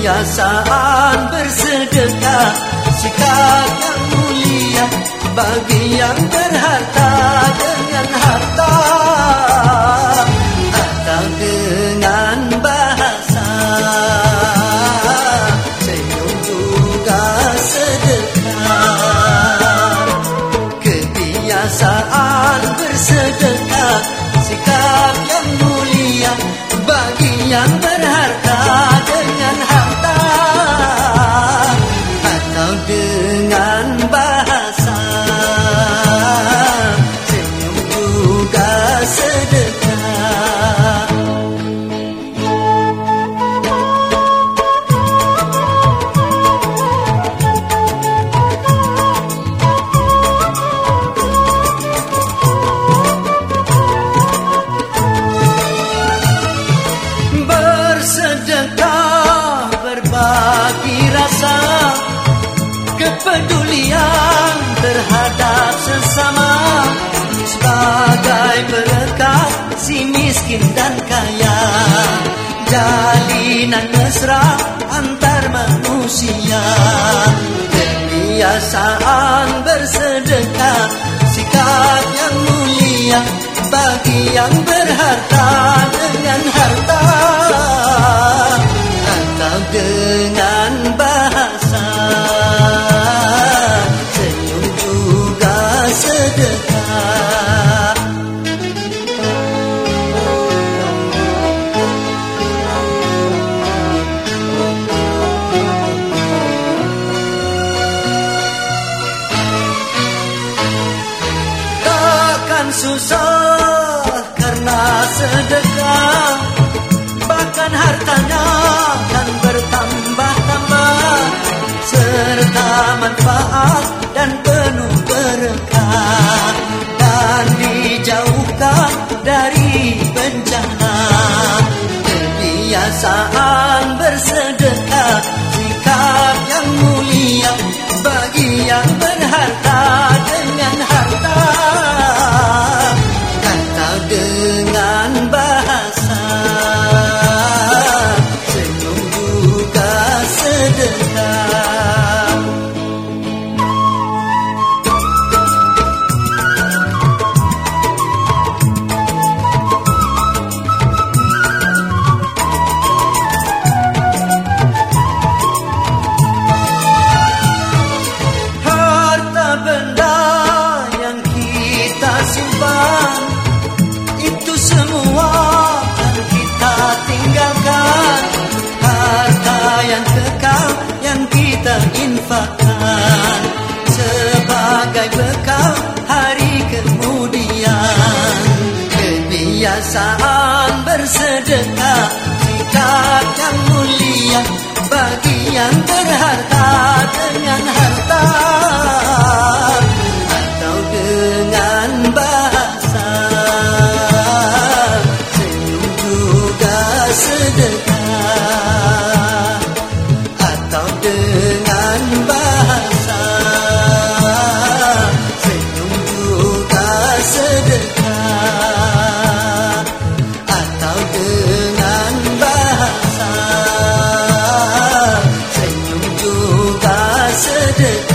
kebiasaan bersedekah. Sikap yang mulia bagi yang berharta dengan harta. Atau dengan bahasa. Senyum juga sedekah. Kebiasaan bersedekah. Sikap yang mulia bagi yang berharta terhadap sesama sebagai berkat si miskin dan kaya. Jalinan mesra antar manusia. Kebiasaan bersedekah sikap yang mulia bagi yang berharta susah karena sedekah. Bahkan hartanya akan bertambah-tambah. Serta manfaat dan penuh berkah. Dan dijauhkan dari bencana. Kebiasaan bersedekah kebiasaan bersedekah. Tidak yang mulia bagi yang berharta dengan harta. Atau dengan bahasa. Senyum juga sedekah. Yeah.